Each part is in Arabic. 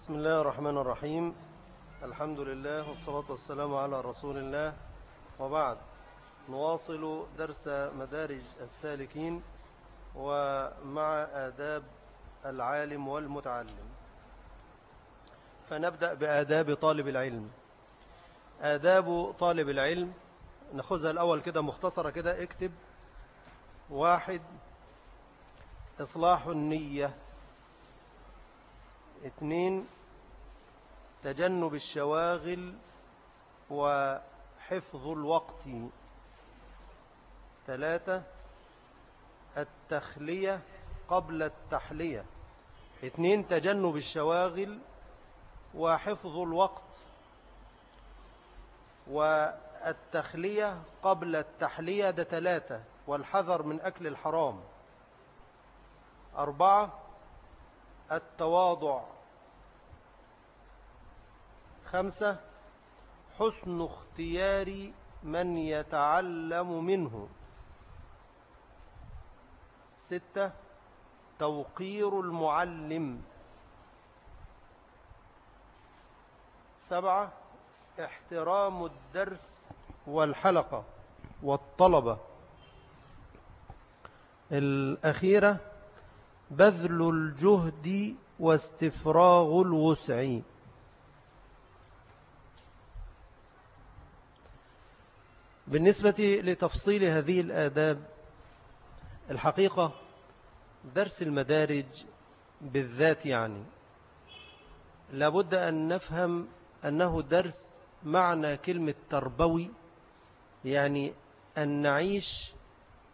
بسم الله الرحمن الرحيم. الحمد لله والصلاة والسلام على رسول الله. وبعد نواصل درس مدارج السالكين ومع آداب العالم والمتعلم. فنبدأ بآداب طالب العلم. آداب طالب العلم نأخذها الأول كده مختصرة كده اكتب واحد إصلاح النية. اثنين تجنب الشواغل وحفظ الوقت. ثلاثة التخلية قبل التحلية. اثنين تجنب الشواغل وحفظ الوقت. والتخلية قبل التحلية ده ثلاثة والحذر من أكل الحرام. أربعة التواضع. خمسة حسن اختيار من يتعلم منه. ستة توقير المعلم. سبعة احترام الدرس والحلقة والطلبة. الأخيرة بذل الجهد واستفراغ الوسع. بالنسبة لتفصيل هذه الآداب الحقيقة درس المدارج بالذات يعني لابد أن نفهم أنه درس معنى كلمة تربوي يعني أن نعيش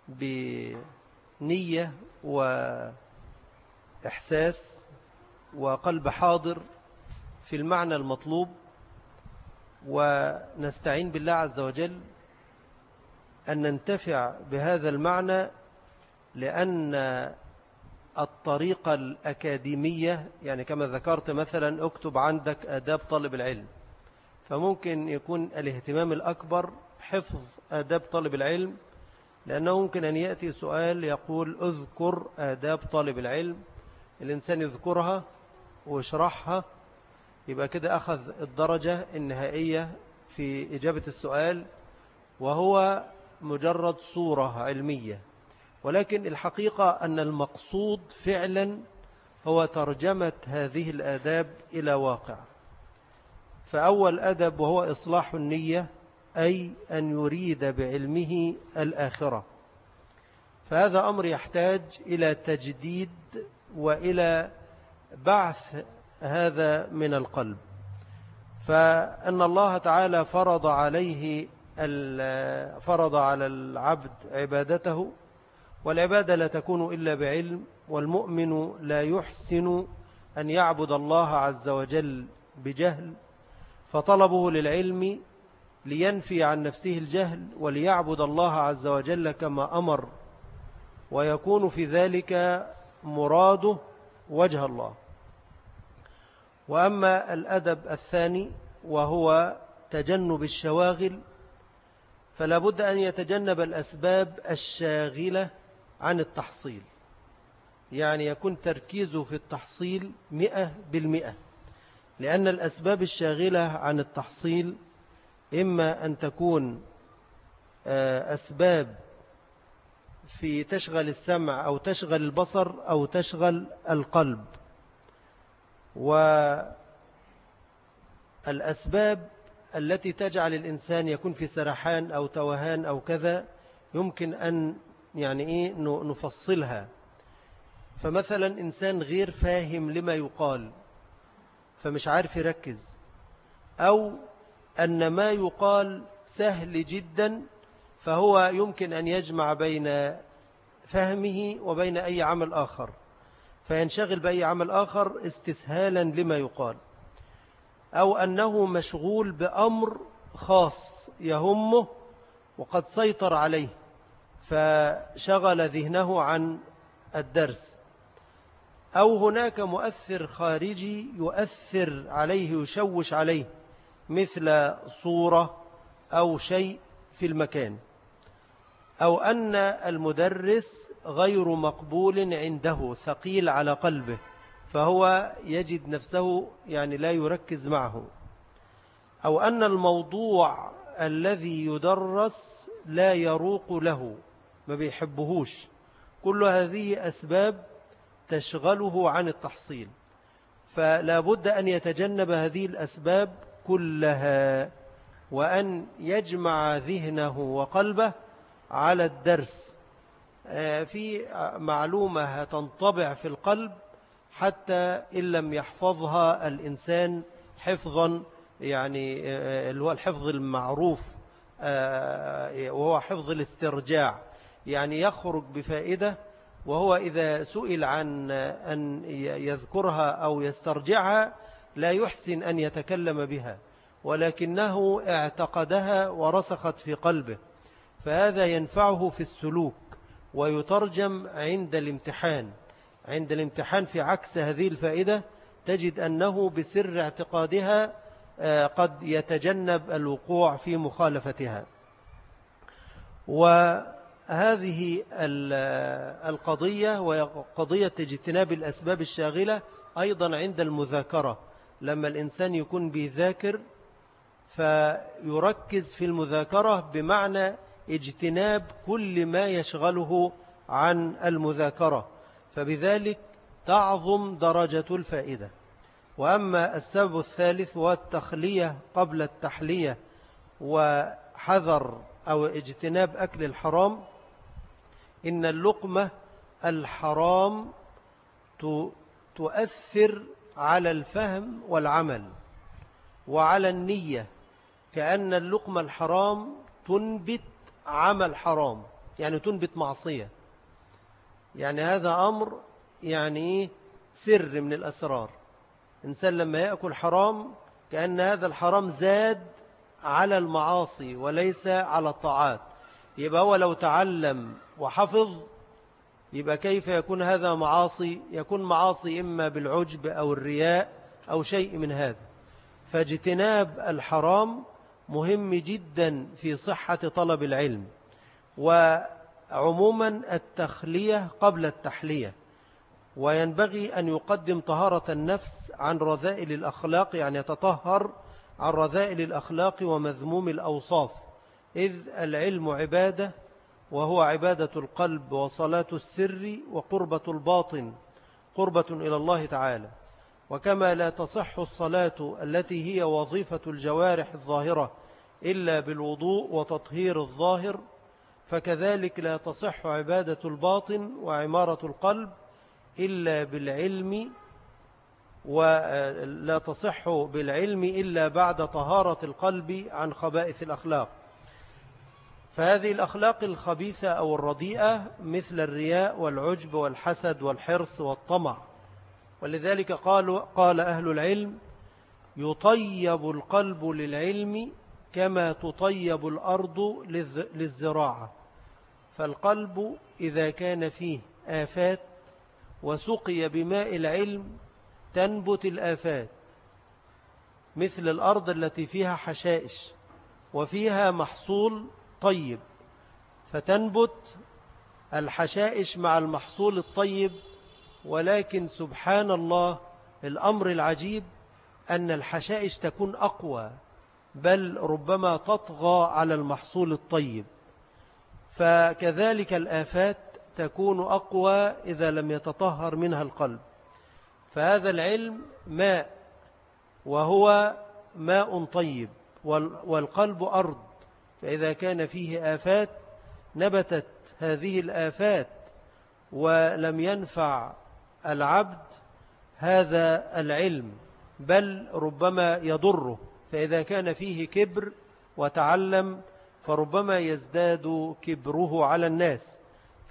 بنية وإحساس وقلب حاضر في المعنى المطلوب ونستعين بالله عز وجل أن ننتفع بهذا المعنى لأن الطريقة الأكاديمية يعني كما ذكرت مثلا اكتب عندك آداب طالب العلم. فممكن يكون الاهتمام الأكبر حفظ آداب طالب العلم لأنه ممكن أن يأتي سؤال يقول اذكر آداب طالب العلم. الإنسان يذكرها ويشرحها يبقى كده أخذ الدرجة النهائية في إجابة السؤال وهو مجرد صورة علمية ولكن الحقيقة أن المقصود فعلا هو ترجمة هذه الآداب إلى واقع. فأول أدب وهو إصلاح النية أي أن يريد بعلمه الآخرة. فهذا أمر يحتاج إلى تجديد وإلى بعث هذا من القلب. فأن الله تعالى فرض عليه فرض على العبد عبادته والعبادة لا تكون إلا بعلم والمؤمن لا يحسن أن يعبد الله عز وجل بجهل فطلبه للعلم لينفي عن نفسه الجهل وليعبد الله عز وجل كما أمر ويكون في ذلك مراده وجه الله. وأما الأدب الثاني وهو تجنب الشواغل فلا بد أن يتجنب الأسباب الشاغلة عن التحصيل. يعني يكون تركيزه في التحصيل مئة بالمئة. لأن الأسباب الشاغلة عن التحصيل إما أن تكون آه، أسباب في تشغل السمع أو تشغل البصر أو تشغل القلب. والأسباب التي تجعل الإنسان يكون في سرحان أو توهان أو كذا يمكن أن يعني إيه نفصلها. فمثلا إنسان غير فاهم لما يقال فمش عارف يركز. أو أن ما يقال سهل جدا فهو يمكن أن يجمع بين فهمه وبين أي عمل آخر. فينشغل بأي عمل آخر استسهالا لما يقال. أو أنه مشغول بأمر خاص يهمه وقد سيطر عليه فشغل ذهنه عن الدرس. أو هناك مؤثر خارجي يؤثر عليه يشوش عليه مثل صورة أو شيء في المكان. أو أن المدرس غير مقبول عنده ثقيل على قلبه. فهو يجد نفسه يعني لا يركز معه. أو أن الموضوع الذي يدرس لا يروق له ما بيحبهوش. كل هذه أسباب تشغله عن التحصيل. فلا بد أن يتجنب هذه الأسباب كلها وأن يجمع ذهنه وقلبه على الدرس. آه، في معلومة تنطبع في القلب حتى إن لم يحفظها الإنسان حفظا يعني آه، اللي هو الحفظ المعروف آه، وهو حفظ الاسترجاع. يعني يخرج بفائدة وهو إذا سئل عن أن يذكرها أو يسترجعها لا يحسن أن يتكلم بها ولكنه اعتقدها ورسخت في قلبه. فهذا ينفعه في السلوك ويترجم عند الامتحان. عند الامتحان في عكس هذه الفائدة تجد أنه بسر اعتقادها آه، قد يتجنب الوقوع في مخالفتها. وهذه القضية وقضية اجتناب الأسباب الشاغلة أيضا عند المذاكرة. لما الإنسان يكون بيذاكر فيركز في المذاكرة بمعنى اجتناب كل ما يشغله عن المذاكرة. فبذلك تعظم درجة الفائدة. وأما السبب الثالث والتخلية قبل التحلية وحذر أو اجتناب أكل الحرام إن اللقمة الحرام تؤثر على الفهم والعمل وعلى النية كأن اللقمة الحرام تنبت عمل حرام يعني تنبت معصية. يعني هذا أمر يعني سر من الأسرار. إنسان لما يأكل حرام كأن هذا الحرام زاد على المعاصي وليس على الطاعات. يبقى هو لو تعلم وحفظ يبقى كيف يكون هذا معاصي؟ يكون معاصي إما بالعجب أو الرياء أو شيء من هذا. فاجتناب الحرام مهم جدا في صحة طلب العلم. وعموما التخلية قبل التحلية وينبغي أن يقدم طهارة النفس عن رذائل الأخلاق يعني يتطهر عن رذائل الأخلاق ومذموم الأوصاف. إذ العلم عبادة وهو عبادة القلب وصلاة السر وقربة الباطن قربة إلى الله تعالى. وكما لا تصح الصلاة التي هي وظيفة الجوارح الظاهرة إلا بالوضوء وتطهير الظاهر فكذلك لا تصح عبادة الباطن وعمارة القلب إلا بالعلم ولا تصح بالعلم إلا بعد طهارة القلب عن خبائث الأخلاق. فهذه الأخلاق الخبيثة أو الرديئة مثل الرياء والعجب والحسد والحرص والطمع. ولذلك قالوا قال أهل العلم يطيب القلب للعلم كما تطيب الأرض للزراعة. فالقلب إذا كان فيه آفات وسقي بماء العلم تنبت الآفات مثل الأرض التي فيها حشائش وفيها محصول طيب فتنبت الحشائش مع المحصول الطيب. ولكن سبحان الله الأمر العجيب أن الحشائش تكون أقوى بل ربما تطغى على المحصول الطيب. فكذلك الآفات تكون أقوى إذا لم يتطهر منها القلب. فهذا العلم ماء وهو ماء طيب والقلب أرض. فإذا كان فيه آفات نبتت هذه الآفات ولم ينفع العبد هذا العلم بل ربما يضره. فإذا كان فيه كبر وتعلم فربما يزداد كبره على الناس.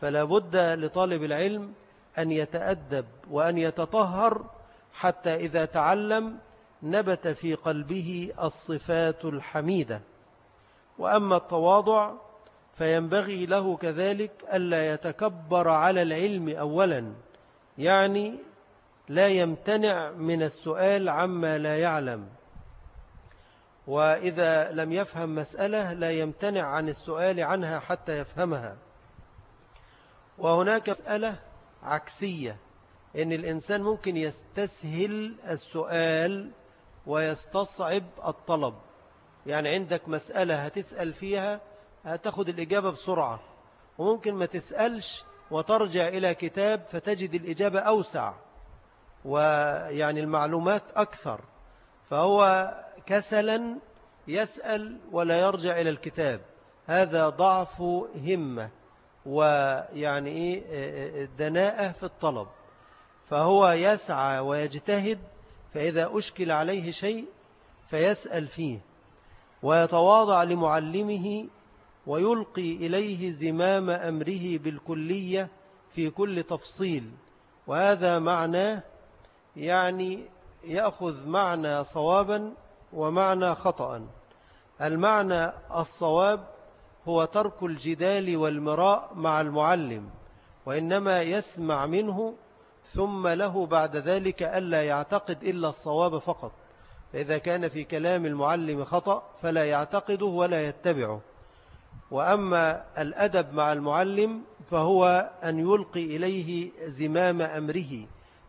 فلا بد لطالب العلم أن يتأدب وأن يتطهر حتى إذا تعلم نبت في قلبه الصفات الحميدة. وأما التواضع فينبغي له كذلك ألا يتكبر على العلم أولا يعني لا يمتنع من السؤال عما لا يعلم. وإذا لم يفهم مسألة لا يمتنع عن السؤال عنها حتى يفهمها. وهناك مسألة عكسية إن الإنسان ممكن يستسهل السؤال ويستصعب الطلب. يعني عندك مسألة هتسأل فيها هتاخد الإجابة بسرعة. وممكن ما تسألش وترجع إلى كتاب فتجد الإجابة أوسع ويعني المعلومات أكثر. فهو كسلا يسأل ولا يرجع إلى الكتاب. هذا ضعف همة ويعني إيه دناءة في الطلب. فهو يسعى ويجتهد فإذا أشكل عليه شيء فيسأل فيه ويتواضع لمعلمه ويلقي إليه زمام أمره بالكلية في كل تفصيل. وهذا معناه يعني يأخذ معنى صوابا ومعنى خطأ. المعنى الصواب هو ترك الجدال والمراء مع المعلم وإنما يسمع منه ثم له بعد ذلك ألا يعتقد إلا الصواب فقط. فإذا كان في كلام المعلم خطأ فلا يعتقده ولا يتبعه. وأما الأدب مع المعلم فهو أن يلقي إليه زمام أمره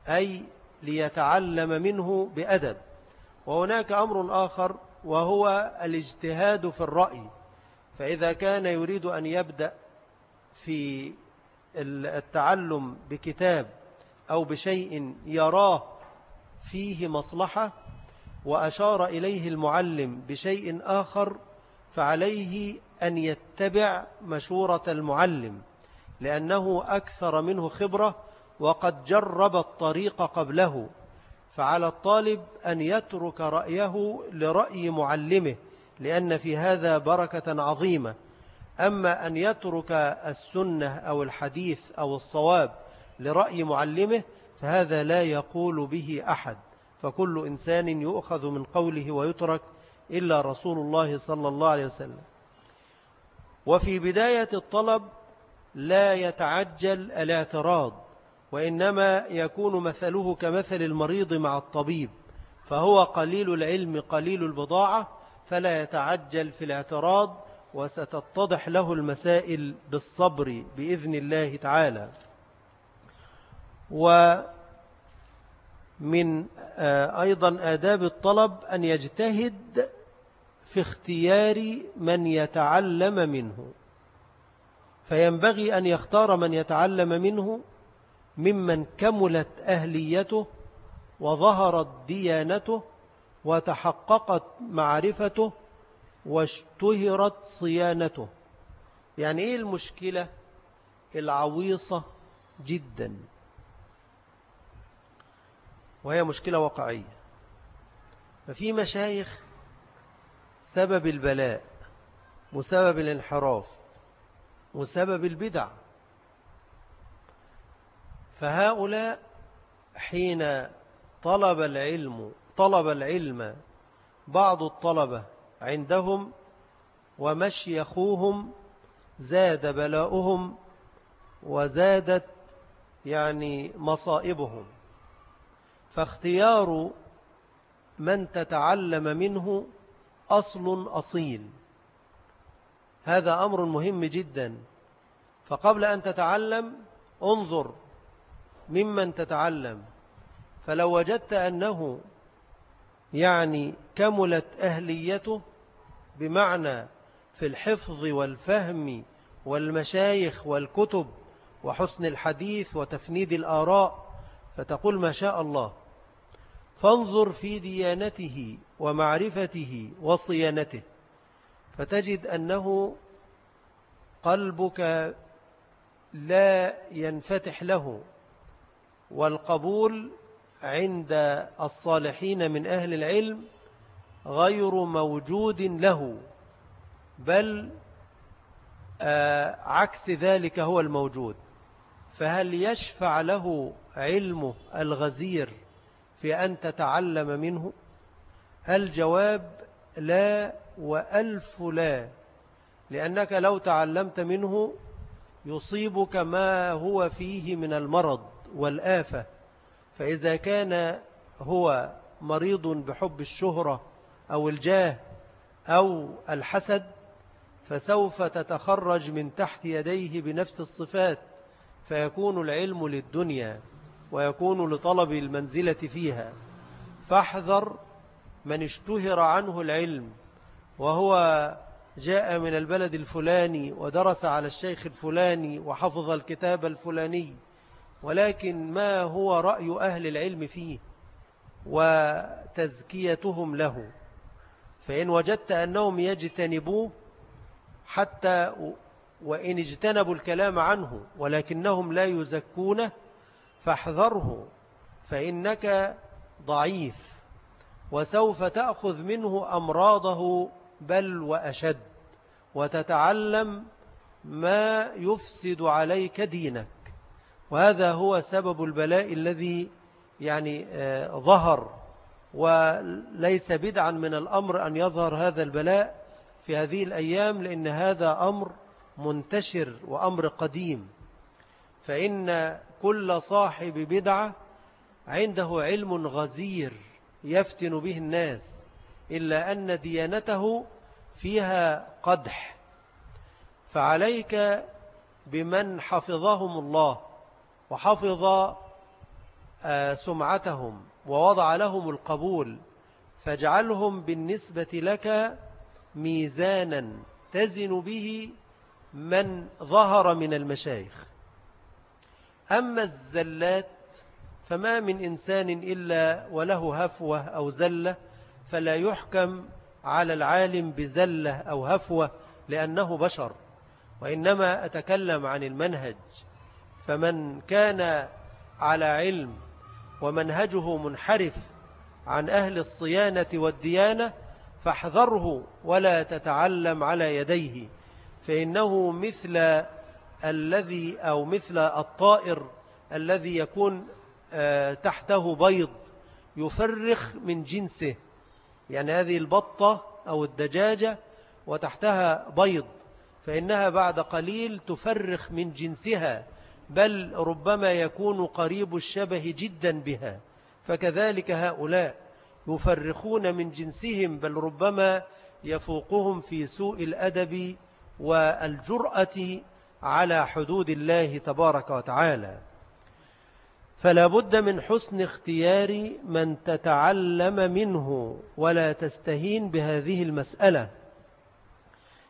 أي ليتعلم منه بأدب. وهناك أمر آخر وهو الاجتهاد في الرأي. فإذا كان يريد أن يبدأ في التعلم بكتاب أو بشيء يراه فيه مصلحة وأشار إليه المعلم بشيء آخر فعليه أن يتبع مشورة المعلم لأنه أكثر منه خبرة وقد جرب الطريق قبله. فعلى الطالب أن يترك رأيه لرأي معلمه لأن في هذا بركة عظيمة. أما أن يترك السنة أو الحديث أو الصواب لرأي معلمه فهذا لا يقول به أحد. فكل إنسان يؤخذ من قوله ويترك إلا رسول الله صلى الله عليه وسلم. وفي بداية الطلب لا يتعجل الاعتراض. وإنما يكون مثله كمثل المريض مع الطبيب فهو قليل العلم قليل البضاعة فلا يتعجل في الاعتراض وستتضح له المسائل بالصبر بإذن الله تعالى. ومن آه، أيضا آداب الطلب أن يجتهد في اختيار من يتعلم منه فينبغي أن يختار من يتعلم منه ممن كملت أهليته وظهرت ديانته وتحققت معرفته واشتهرت صيانته. يعني إيه المشكلة؟ العويصة جدا. وهي مشكلة واقعية. ففي مشايخ سبب البلاء وسبب الانحراف وسبب البدع. فهؤلاء حين طلب العلم طلب العلم بعض الطلبة عندهم ومشيخوهم زاد بلاؤهم وزادت يعني مصائبهم. فاختيار من تتعلم منه أصل أصيل. هذا أمر مهم جدا. فقبل أن تتعلم انظر ممن تتعلم. فلو وجدت أنه يعني كملت أهليته بمعنى في الحفظ والفهم والمشايخ والكتب وحسن الحديث وتفنيد الآراء فتقول ما شاء الله. فانظر في ديانته ومعرفته وصيانته فتجد أنه قلبك لا ينفتح له. والقبول عند الصالحين من أهل العلم غير موجود له بل آه، عكس ذلك هو الموجود. فهل يشفع له علمه الغزير في أن تتعلم منه؟ الجواب لا وألف لا لأنك لو تعلمت منه يصيبك ما هو فيه من المرض. والآفة. فإذا كان هو مريض بحب الشهرة أو الجاه أو الحسد فسوف تتخرج من تحت يديه بنفس الصفات فيكون العلم للدنيا ويكون لطلب المنزلة فيها. فاحذر من اشتهر عنه العلم وهو جاء من البلد الفلاني ودرس على الشيخ الفلاني وحفظ الكتاب الفلاني. ولكن ما هو رأي أهل العلم فيه وتزكيتهم له؟ فإن وجدت أنهم يجتنبوه حتى وإن اجتنبوا الكلام عنه ولكنهم لا يزكونه فاحذره فإنك ضعيف وسوف تأخذ منه أمراضه بل وأشد وتتعلم ما يفسد عليك دينك. وهذا هو سبب البلاء الذي يعني آه، ظهر وليس بدعا من الأمر أن يظهر هذا البلاء في هذه الأيام لأن هذا أمر منتشر وأمر قديم. فإن كل صاحب بدعة عنده علم غزير يفتن به الناس إلا أن ديانته فيها قدح. فعليك بمن حفظهم الله. وحفظ آه، سمعتهم ووضع لهم القبول فاجعلهم بالنسبة لك ميزانا تزن به من ظهر من المشايخ. أما الزلات فما من إنسان إلا وله هفوة أو زلة فلا يحكم على العالم بزلة أو هفوة لأنه بشر. وإنما أتكلم عن المنهج فمن كان على علم ومنهجه منحرف عن أهل الصيانة والديانة فاحذره ولا تتعلم على يديه فإنه مثل الذي أو مثل الطائر الذي يكون آه، تحته بيض يفرخ من جنسه يعني هذه البطة أو الدجاجة وتحتها بيض فإنها بعد قليل تفرخ من جنسها بل ربما يكون قريب الشبه جدا بها. فكذلك هؤلاء يفرخون من جنسهم بل ربما يفوقهم في سوء الأدب والجرأة على حدود الله تبارك وتعالى. فلا بد من حسن اختيار من تتعلم منه ولا تستهين بهذه المسألة.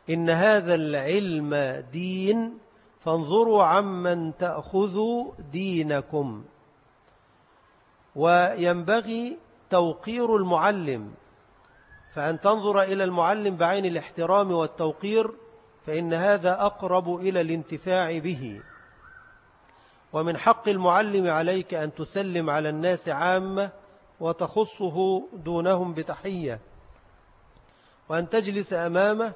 إن هذا العلم دين فانظروا عمن تأخذوا دينكم. وينبغي توقير المعلم فأن تنظر إلى المعلم بعين الاحترام والتوقير فإن هذا أقرب إلى الانتفاع به. ومن حق المعلم عليك أن تسلم على الناس عامة وتخصه دونهم بتحية. وأن تجلس أمامه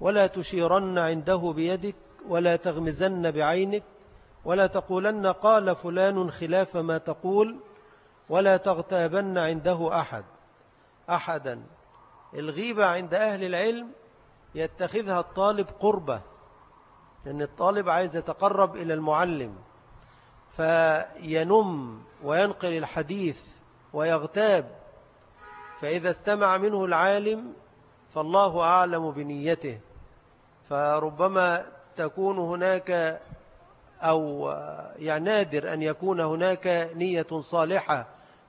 ولا تشيرن عنده بيدك ولا تغمزن بعينك ولا تقولن قال فلان خلاف ما تقول ولا تغتابن عنده أحد أحدا. الغيبة عند أهل العلم يتخذها الطالب قربة لأن الطالب عايز يتقرب إلى المعلم فينم وينقل الحديث ويغتاب فإذا استمع منه العالم فالله أعلم بنيته. فربما تكون هناك أو يعني نادر أن يكون هناك نية صالحة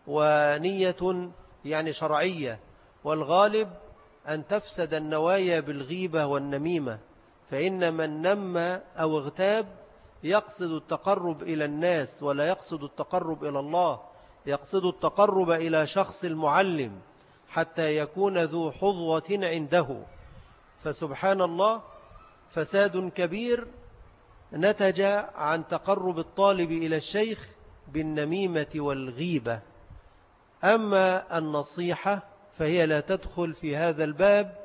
ونية يعني شرعية والغالب أن تفسد النوايا بالغيبة والنميمة فإن من نم أو اغتاب يقصد التقرب إلى الناس ولا يقصد التقرب إلى الله يقصد التقرب إلى شخص المعلم حتى يكون ذو حظوة عنده. فسبحان الله فساد كبير نتج عن تقرب الطالب إلى الشيخ بالنميمة والغيبة. أما النصيحة فهي لا تدخل في هذا الباب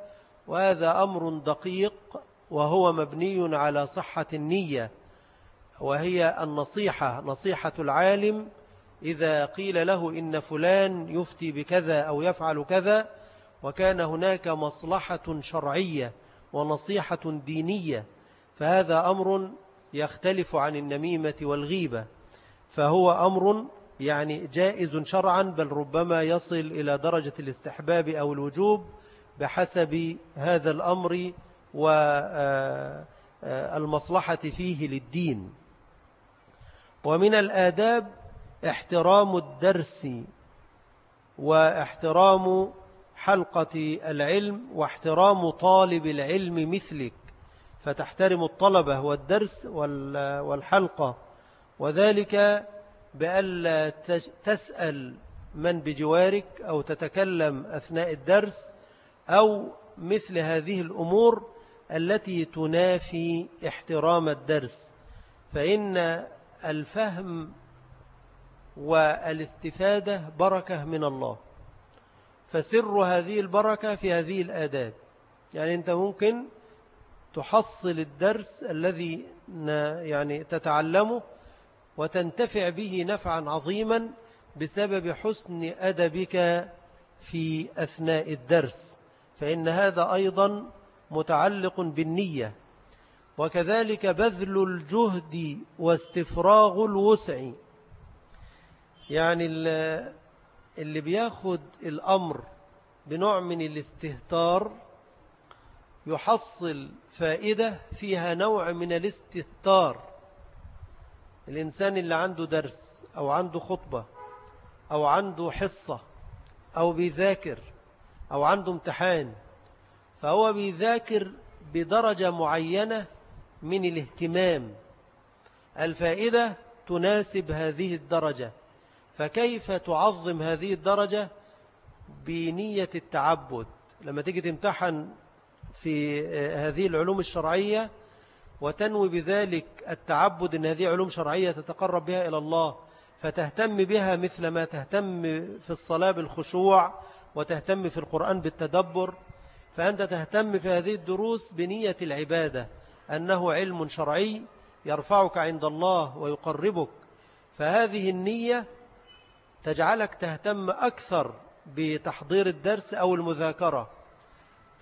وهذا أمر دقيق وهو مبني على صحة النية وهي النصيحة نصيحة العالم إذا قيل له إن فلان يفتي بكذا أو يفعل كذا وكان هناك مصلحة شرعية. ونصيحة دينية فهذا أمر يختلف عن النميمة والغيبة فهو أمر يعني جائز شرعا بل ربما يصل إلى درجة الاستحباب أو الوجوب بحسب هذا الأمر والمصلحة فيه للدين. ومن الآداب احترام الدرس واحترام حلقة العلم واحترام طالب العلم مثلك فتحترم الطلبة والدرس والحلقة. وذلك بألا تسأل من بجوارك أو تتكلم أثناء الدرس أو مثل هذه الأمور التي تنافي احترام الدرس. فإن الفهم والإستفادة بركة من الله. فسر هذه البركة في هذه الآداب. يعني أنت ممكن تحصل الدرس الذي يعني تتعلمه وتنتفع به نفعا عظيما بسبب حسن أدبك في أثناء الدرس. فإن هذا أيضا متعلق بالنية. وكذلك بذل الجهد واستفراغ الوسع. يعني اللي بياخد الأمر بنوع من الاستهتار يحصل فائدة فيها نوع من الاستهتار. الإنسان اللي عنده درس أو عنده خطبة أو عنده حصة أو بيذاكر أو عنده امتحان فهو بيذاكر بدرجة معينة من الاهتمام. الفائدة تناسب هذه الدرجة. فكيف تعظم هذه الدرجة بنية التعبد؟ لما تيجي تمتحن في هذه العلوم الشرعية وتنوي بذلك التعبد أن هذه علوم شرعية تتقرب بها إلى الله فتهتم بها مثل ما تهتم في الصلاة بالخشوع وتهتم في القرآن بالتدبر فأنت تهتم في هذه الدروس بنية العبادة أنه علم شرعي يرفعك عند الله ويقربك فهذه النية تجعلك تهتم أكثر بتحضير الدرس أو المذاكرة.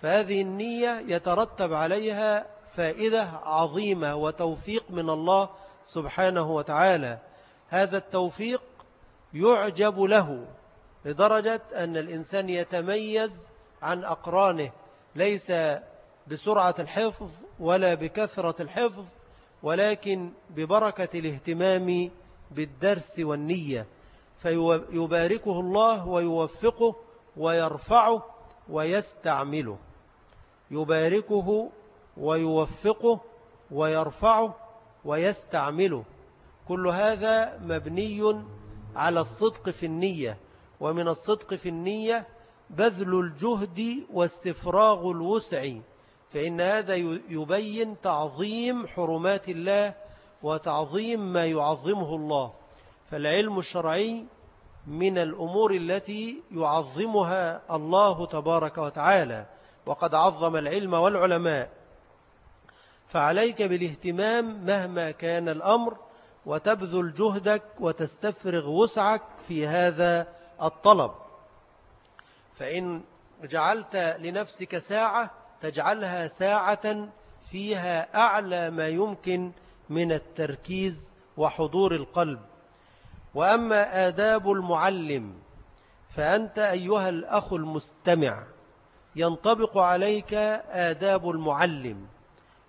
فهذه النية يترتب عليها فائدة عظيمة وتوفيق من الله سبحانه وتعالى. هذا التوفيق يعجب له لدرجة أن الإنسان يتميز عن أقرانه. ليس بسرعة الحفظ ولا بكثرة الحفظ ولكن ببركة الاهتمام بالدرس والنية. فيباركه الله ويوفقه ويرفعه ويستعمله. يباركه ويوفقه ويرفعه ويستعمله. كل هذا مبني على الصدق في النية ومن الصدق في النية بذل الجهد واستفراغ الوسع فإن هذا يبين تعظيم حرمات الله وتعظيم ما يعظمه الله. فالعلم الشرعي من الأمور التي يعظمها الله تبارك وتعالى وقد عظم العلم والعلماء. فعليك بالاهتمام مهما كان الأمر وتبذل جهدك وتستفرغ وسعك في هذا الطلب. فإن جعلت لنفسك ساعة تجعلها ساعة فيها أعلى ما يمكن من التركيز وحضور القلب. وأما آداب المعلم فأنت أيها الأخ المستمع ينطبق عليك آداب المعلم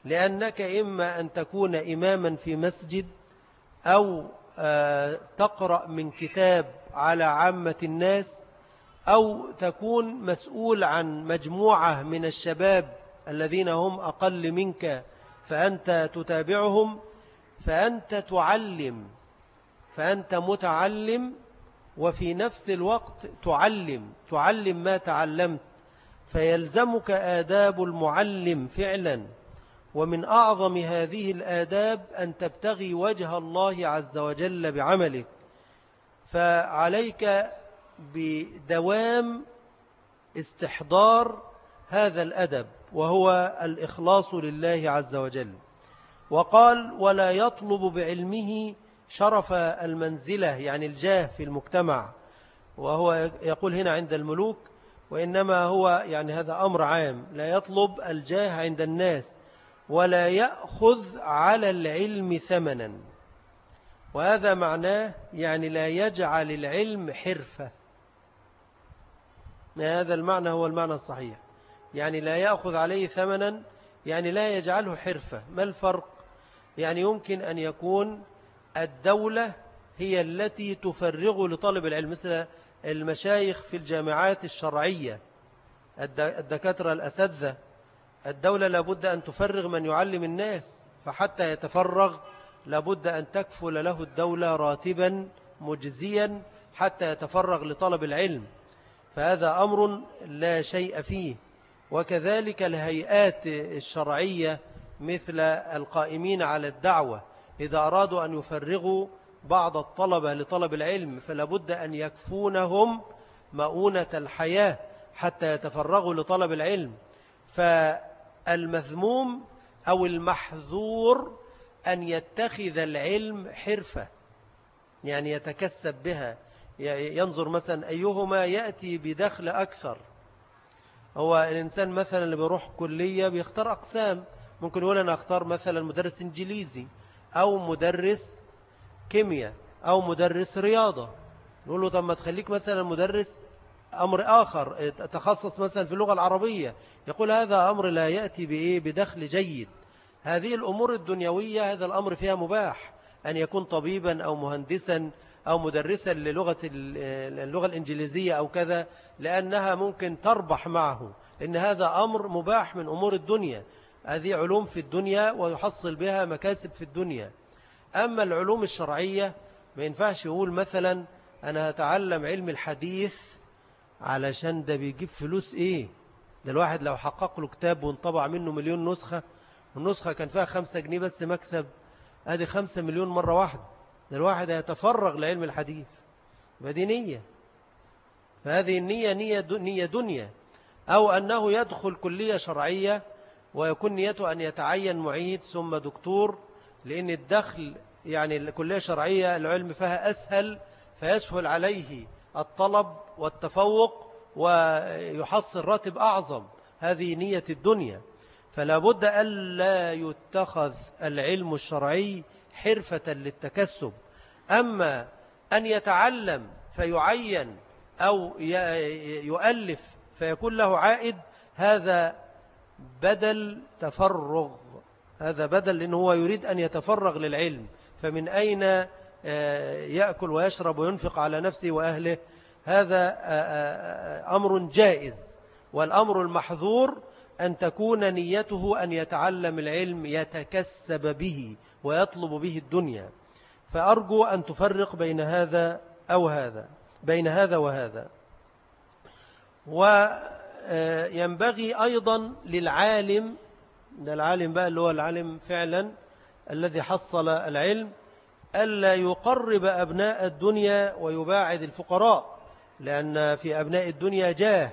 لأنك إما أن تكون إماما في مسجد أو آه، تقرأ من كتاب على عامة الناس أو تكون مسؤول عن مجموعة من الشباب الذين هم أقل منك فأنت تتابعهم فأنت تعلم فأنت متعلم وفي نفس الوقت تعلم تعلم ما تعلمت فيلزمك آداب المعلم فعلا. ومن أعظم هذه الآداب أن تبتغي وجه الله عز وجل بعملك فعليك بدوام استحضار هذا الأدب وهو الإخلاص لله عز وجل. وقال ولا يطلب بعلمه شرف المنزلة يعني الجاه في المجتمع وهو يقول هنا عند الملوك وإنما هو يعني هذا أمر عام لا يطلب الجاه عند الناس ولا يأخذ على العلم ثمنا. وهذا معناه يعني لا يجعل العلم حرفة. هذا المعنى هو المعنى الصحيح. يعني لا يأخذ عليه ثمنا يعني لا يجعله حرفة. ما الفرق؟ يعني يمكن أن يكون الدولة هي التي تفرغ لطالب العلم مثل المشايخ في الجامعات الشرعية الدكاترة الأساتذة. الدولة لابد أن تفرغ من يعلم الناس فحتى يتفرغ لابد أن تكفل له الدولة راتبا مجزيا حتى يتفرغ لطلب العلم. فهذا أمر لا شيء فيه. وكذلك الهيئات الشرعية مثل القائمين على الدعوة. إذا أرادوا أن يفرغوا بعض الطلبة لطلب العلم فلابد أن يكفونهم مؤونة الحياة حتى يتفرغوا لطلب العلم. فالمذموم أو المحذور أن يتخذ العلم حرفة يعني يتكسب بها. ينظر مثلا أيهما يأتي بدخل أكثر. هو الإنسان مثلا اللي بيروح كلية بيختار أقسام. ممكن يقول أنا أختار مثلا مدرس إنجليزي أو مدرس كيمياء أو مدرس رياضة. نقول له طب ما تخليك مثلا مدرس أمر آخر تخصص مثلا في اللغة العربية. يقول هذا أمر لا يأتي بإيه بدخل جيد. هذه الأمور الدنيوية هذا الأمر فيها مباح. أن يكون طبيبا أو مهندسا أو مدرسا للغة اللغة الإنجليزية أو كذا لأنها ممكن تربح معه. لأن هذا أمر مباح من أمور الدنيا. هذه علوم في الدنيا ويحصل بها مكاسب في الدنيا. أما العلوم الشرعية ما ينفعش يقول مثلا أنا هتعلم علم الحديث علشان ده بيجيب فلوس إيه؟ ده الواحد لو حقق له كتاب وانطبع منه مليون نسخة النسخة كان فيها خمسة جنيه بس مكسب هذه خمسة مليون مرة واحدة. ده الواحد يتفرغ لعلم الحديث. فدي نية. فهذه النية نية, نية دنيا. أو أنه يدخل كلية شرعية ويكون نيته أن يتعين معيد ثم دكتور لأن الدخل يعني الكلية الشرعية العلم فيها أسهل فيسهل عليه الطلب والتفوق ويحصل راتب أعظم. هذه نية الدنيا. فلا بد ألا يتخذ العلم الشرعي حرفة للتكسب. أما أن يتعلم فيعين أو يؤلف فيكون له عائد هذا بدل تفرغ. هذا بدل لأنه هو يريد أن يتفرغ للعلم. فمن أين آه، يأكل ويشرب وينفق على نفسه وأهله؟ هذا آه، آه، أمر جائز. والأمر المحظور أن تكون نيته أن يتعلم العلم يتكسب به ويطلب به الدنيا. فأرجو أن تفرق بين هذا أو هذا بين هذا وهذا. وينبغي أيضا للعالم ده العالم بقى اللي هو العالم فعلا الذي حصل العلم ألا يقرب أبناء الدنيا ويباعد الفقراء لأن في أبناء الدنيا جاه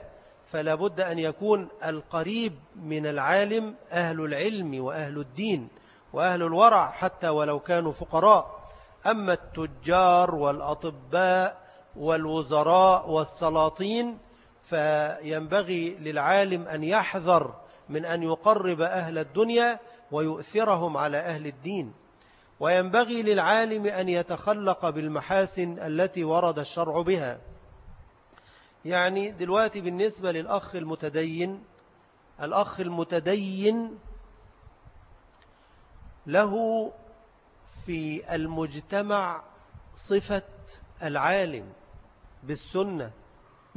فلا بد أن يكون القريب من العالم أهل العلم وأهل الدين وأهل الورع حتى ولو كانوا فقراء. أما التجار والأطباء والوزراء والسلاطين فينبغي للعالم أن يحذر من أن يقرب أهل الدنيا ويؤثرهم على أهل الدين. وينبغي للعالم أن يتخلق بالمحاسن التي ورد الشرع بها. يعني دلوقتي بالنسبة للأخ المتدين الأخ المتدين له في المجتمع صفة العالم بالسنة.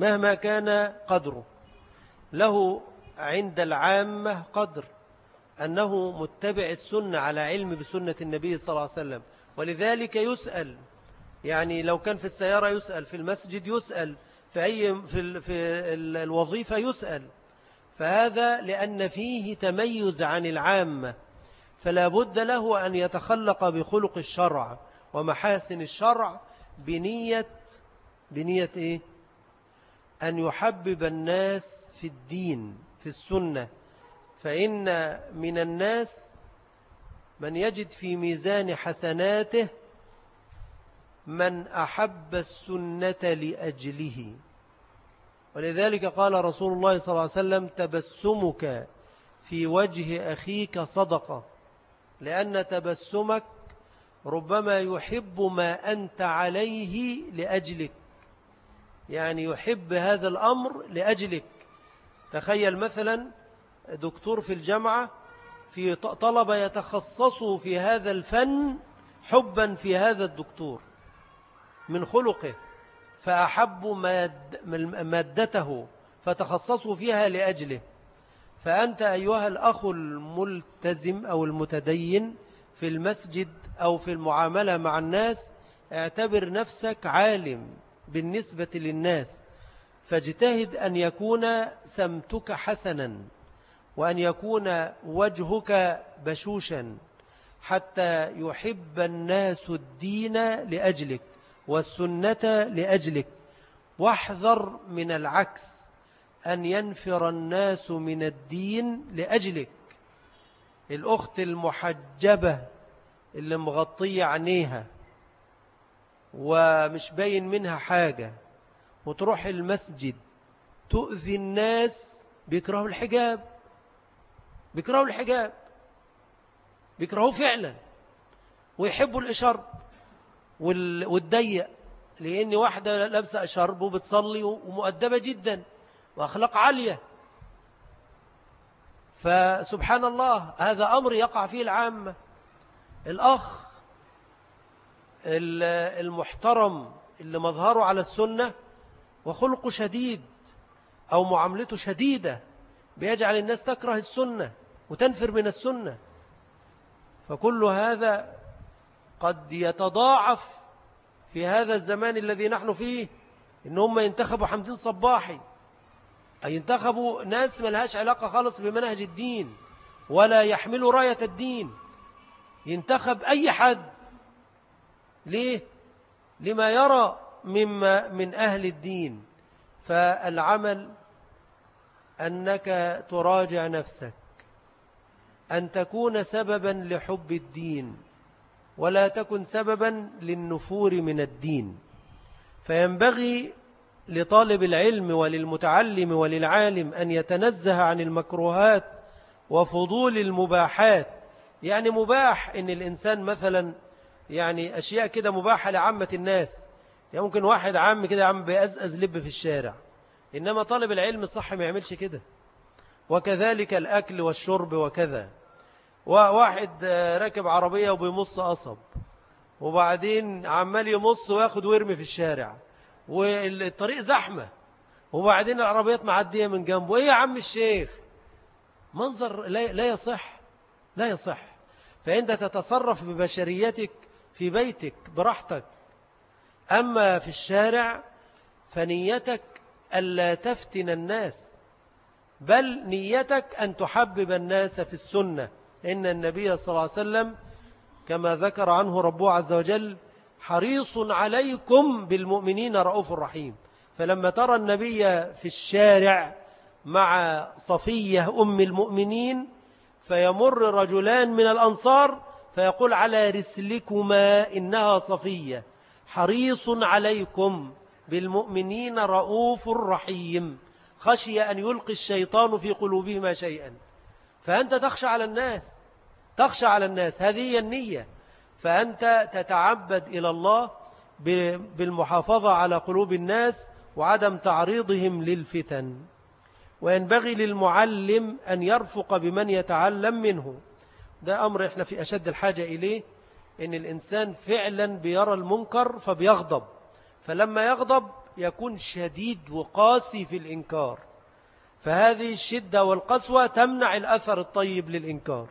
مهما كان قدره. له عند العامة قدر أنه متبع السنة على علم بسنة النبي صلى الله عليه وسلم. ولذلك يسأل يعني لو كان في السيارة يسأل في المسجد يسأل في, أي في, في الوظيفة يسأل. فهذا لأن فيه تميز عن العامة. فلا بد له أن يتخلق بخلق الشرع ومحاسن الشرع بنية بنية إيه؟ أن يحبب الناس في الدين في السنة. فإن من الناس من يجد في ميزان حسناته من أحب السنة لأجله. ولذلك قال رسول الله صلى الله عليه وسلم تبسمك في وجه أخيك صدقة لأن تبسمك ربما يحب ما أنت عليه لأجلك. يعني يحب هذا الأمر لأجلك. تخيل مثلا دكتور في الجامعة في طلبة يتخصصوا في هذا الفن حبا في هذا الدكتور من خلقه فأحبوا مادته فتخصصوا فيها لأجله. فأنت أيها الأخ الملتزم أو المتدين في المسجد أو في المعاملة مع الناس اعتبر نفسك عالم. بالنسبة للناس فاجتهد أن يكون سمتك حسنا وأن يكون وجهك بشوشا حتى يحب الناس الدين لأجلك والسنة لأجلك. واحذر من العكس أن ينفر الناس من الدين لأجلك. الأخت المحجبة اللي مغطية عينيها ومش باين منها حاجة. وتروح المسجد تؤذي الناس بيكرهوا الحجاب. بيكرهوا الحجاب. بيكرهوه فعلا. ويحبوا الإشارب والضيق. لأن واحدة لابسة أشرب وبتصلي ومؤدبة جدا وأخلاق عالية. فسبحان الله هذا أمر يقع فيه العامة. الأخ المحترم اللي مظهره على السنة وخلقه شديد أو معاملته شديدة بيجعل الناس تكره السنة وتنفر من السنة. فكل هذا قد يتضاعف في هذا الزمان الذي نحن فيه إن هم ينتخبوا حمدين صباحي. أي ينتخبوا ناس ملهاش علاقة خالص بمنهج الدين ولا يحملوا راية الدين. ينتخب أي حد ليه؟ لما يرى مما من أهل الدين فالعمل أنك تراجع نفسك أن تكون سببا لحب الدين ولا تكن سببا للنفور من الدين فينبغي لطالب العلم وللمتعلم وللعالم أن يتنزه عن المكروهات وفضول المباحات يعني مباح أن الإنسان مثلا يعني أشياء كده مباحة لعامة الناس. يعني ممكن واحد عام كده عم بيأزأز لب في الشارع إنما طالب العلم الصح ما يعملش كده. وكذلك الأكل والشرب وكذا. وواحد راكب عربية وبيمص قصب وبعدين عمال يمص وياخد ويرمي في الشارع والطريق زحمة وبعدين العربيات معدية من جنبه. إيه يا عم الشيخ؟ منظر لا يصح لا يصح. فأنت تتصرف ببشريتك في بيتك براحتك. أما في الشارع فنيتك ألا تفتن الناس بل نيتك أن تحبب الناس في السنة. إن النبي صلى الله عليه وسلم كما ذكر عنه ربه عز وجل حريص عليكم بالمؤمنين رؤوف رحيم. فلما ترى النبي في الشارع مع صفية أم المؤمنين فيمر رجلان من الأنصار فيقول على رسلكما إنها صفية. حريص عليكم بالمؤمنين رؤوف رحيم. خشي أن يلقي الشيطان في قلوبهما شيئا. فأنت تخشى على الناس. تخشى على الناس. هذه هي النية. فأنت تتعبد إلى الله بالمحافظة على قلوب الناس وعدم تعريضهم للفتن. وينبغي للمعلم أن يرفق بمن يتعلم منه. ده أمر إحنا في أشد الحاجة إليه إن الإنسان فعلا بيرى المنكر فبيغضب. فلما يغضب يكون شديد وقاسي في الإنكار. فهذه الشدة والقسوة تمنع الأثر الطيب للإنكار.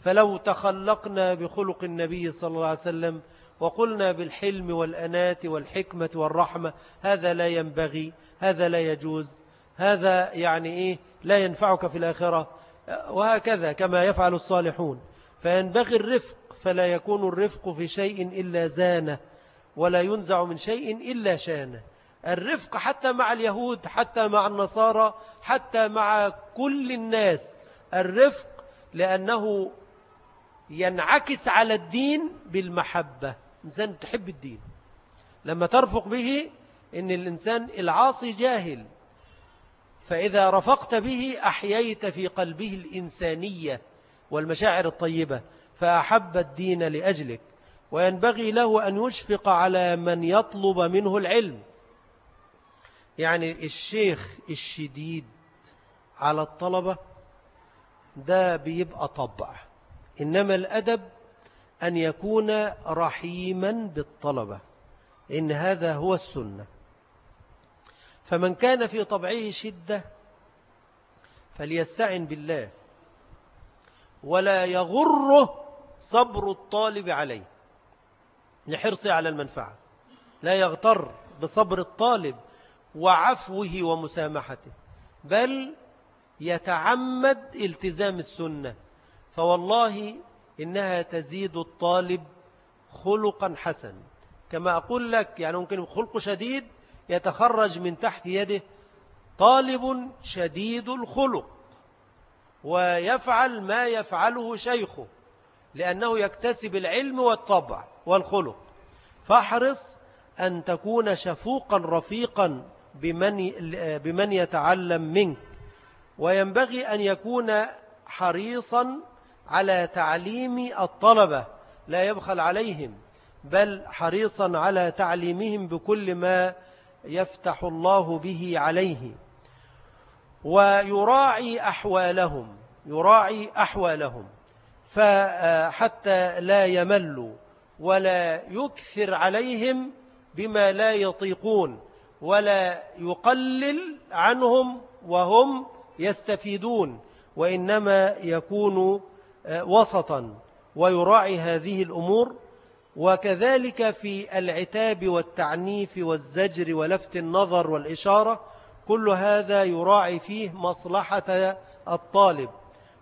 فلو تخلقنا بخلق النبي صلى الله عليه وسلم وقلنا بالحلم والأنات والحكمة والرحمة هذا لا ينبغي هذا لا يجوز هذا يعني إيه لا ينفعك في الآخرة. وهكذا كما يفعل الصالحون. فينبغي الرفق فلا يكون الرفق في شيء إلا زانة ولا ينزع من شيء إلا شانة. الرفق حتى مع اليهود حتى مع النصارى حتى مع كل الناس. الرفق لأنه ينعكس على الدين بالمحبة. إنسان تحب الدين. لما ترفق به إن الإنسان العاصي جاهل. فإذا رفقت به أحييت في قلبه الإنسانية والمشاعر الطيبة فأحب الدين لأجلك وينبغي له أن يشفق على من يطلب منه العلم. يعني الشيخ الشديد على الطلبة ده بيبقى طبع إنما الأدب أن يكون رحيما بالطلبة إن هذا هو السنة. فمن كان في طبعه شدة فليستعن بالله ولا يغره صبر الطالب عليه. لحرصه على المنفعة. لا يغتر بصبر الطالب وعفوه ومسامحته بل يتعمد التزام السنة. فوالله إنها تزيد الطالب خلقا حسن. كما أقول لك يعني ممكن خلق شديد يتخرج من تحت يده طالب شديد الخلق ويفعل ما يفعله شيخه لأنه يكتسب العلم والطبع والخلق. فاحرص أن تكون شفوقا رفيقا بمن, بمن يتعلم منك. وينبغي أن يكون حريصا على تعليم الطلبة. لا يبخل عليهم بل حريصا على تعليمهم بكل ما يفتح الله به عليه ويراعي أحوالهم يراعي أحوالهم. فحتى لا يملوا ولا يكثر عليهم بما لا يطيقون ولا يقلل عنهم وهم يستفيدون وإنما يكون آه، وسطا. ويراعي هذه الأمور وكذلك في العتاب والتعنيف والزجر ولفت النظر والإشارة كل هذا يراعي فيه مصلحة الطالب.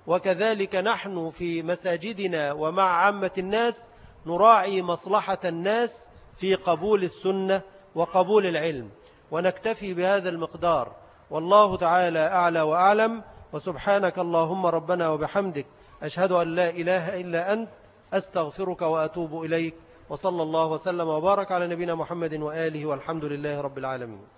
وكذلك نحن في مساجدنا ومع عامة الناس نراعي مصلحة الناس في قبول السنة وقبول العلم. ونكتفي بهذا المقدار. والله تعالى أعلى وأعلم. وسبحانك اللهم ربنا وبحمدك. أشهد أن لا إله إلا أنت. أستغفرك وأتوب إليك. وصلى الله وسلم وبارك على نبينا محمد وآله والحمد لله رب العالمين.